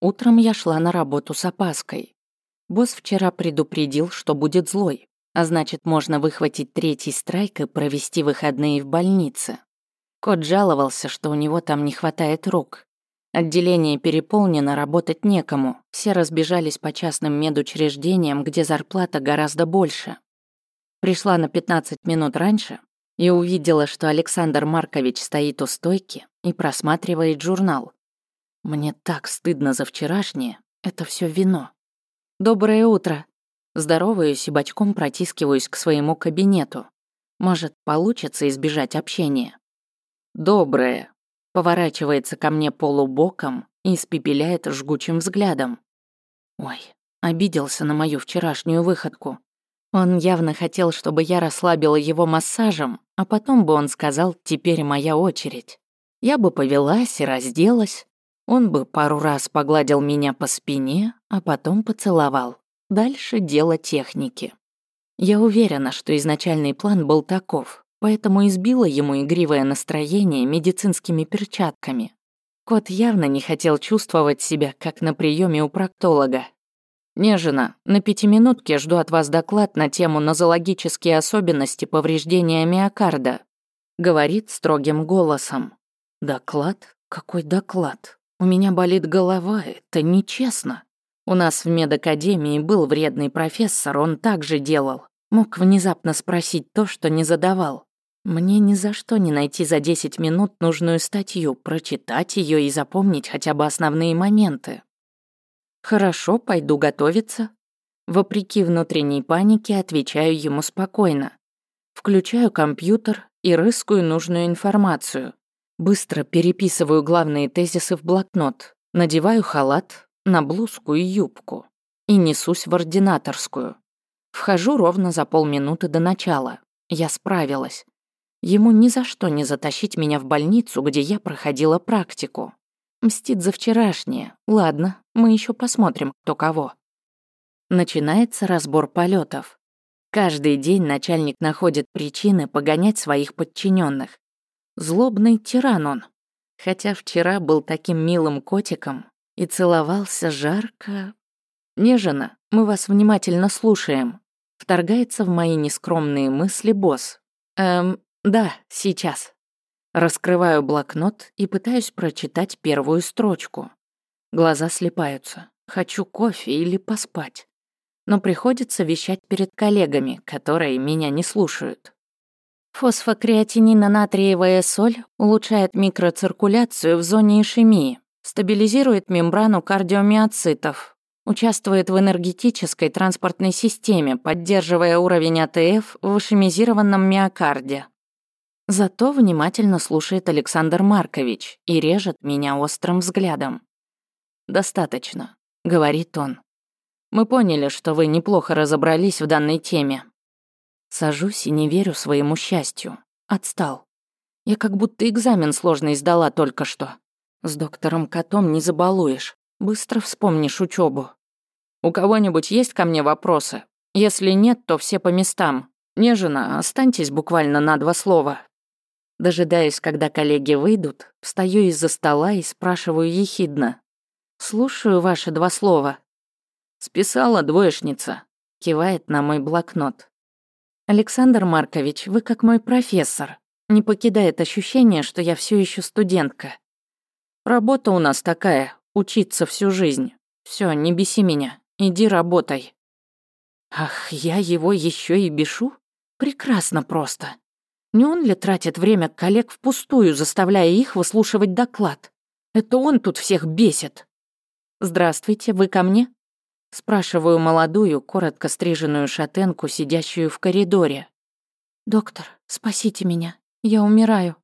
Утром я шла на работу с опаской. Босс вчера предупредил, что будет злой, а значит, можно выхватить третий страйк и провести выходные в больнице. Кот жаловался, что у него там не хватает рук. Отделение переполнено, работать некому. Все разбежались по частным медучреждениям, где зарплата гораздо больше. Пришла на 15 минут раньше и увидела, что Александр Маркович стоит у стойки и просматривает журнал. Мне так стыдно за вчерашнее, это все вино. «Доброе утро!» Здороваюсь и бочком протискиваюсь к своему кабинету. Может, получится избежать общения. «Доброе!» Поворачивается ко мне полубоком и испепеляет жгучим взглядом. Ой, обиделся на мою вчерашнюю выходку. Он явно хотел, чтобы я расслабила его массажем, а потом бы он сказал «теперь моя очередь». Я бы повелась и разделась. Он бы пару раз погладил меня по спине, а потом поцеловал. Дальше дело техники. Я уверена, что изначальный план был таков, поэтому избила ему игривое настроение медицинскими перчатками. Кот явно не хотел чувствовать себя, как на приеме у проктолога, «Нежина, на пятиминутке жду от вас доклад на тему нозологические особенности повреждения миокарда», говорит строгим голосом. «Доклад? Какой доклад? У меня болит голова, это нечестно. У нас в медакадемии был вредный профессор, он так же делал. Мог внезапно спросить то, что не задавал. Мне ни за что не найти за 10 минут нужную статью, прочитать ее и запомнить хотя бы основные моменты. «Хорошо, пойду готовиться». Вопреки внутренней панике отвечаю ему спокойно. Включаю компьютер и рыскаю нужную информацию. Быстро переписываю главные тезисы в блокнот, надеваю халат на блузку и юбку и несусь в ординаторскую. Вхожу ровно за полминуты до начала. Я справилась. Ему ни за что не затащить меня в больницу, где я проходила практику. Мстит за вчерашнее. Ладно, мы еще посмотрим, кто кого. Начинается разбор полетов. Каждый день начальник находит причины погонять своих подчиненных. Злобный тиран он. Хотя вчера был таким милым котиком и целовался жарко. Нежина, мы вас внимательно слушаем. Вторгается в мои нескромные мысли босс. Эм, да, сейчас. Раскрываю блокнот и пытаюсь прочитать первую строчку. Глаза слепаются. Хочу кофе или поспать. Но приходится вещать перед коллегами, которые меня не слушают. Фосфокреатининонатриевая соль улучшает микроциркуляцию в зоне ишемии, стабилизирует мембрану кардиомиоцитов, участвует в энергетической транспортной системе, поддерживая уровень АТФ в ишемизированном миокарде. Зато внимательно слушает Александр Маркович и режет меня острым взглядом. «Достаточно», — говорит он. «Мы поняли, что вы неплохо разобрались в данной теме». Сажусь и не верю своему счастью. Отстал. Я как будто экзамен сложный сдала только что. С доктором Котом не забалуешь. Быстро вспомнишь учебу. У кого-нибудь есть ко мне вопросы? Если нет, то все по местам. Нежина, останьтесь буквально на два слова. Дожидаясь, когда коллеги выйдут, встаю из-за стола и спрашиваю ехидно. «Слушаю ваши два слова». «Списала двоечница», — кивает на мой блокнот. «Александр Маркович, вы как мой профессор. Не покидает ощущение, что я все еще студентка. Работа у нас такая, учиться всю жизнь. Все, не беси меня, иди работай». Ах, я его еще и бешу? Прекрасно просто. Не он ли тратит время коллег впустую, заставляя их выслушивать доклад? Это он тут всех бесит. «Здравствуйте, вы ко мне?» Спрашиваю молодую, коротко стриженную шатенку, сидящую в коридоре. «Доктор, спасите меня, я умираю».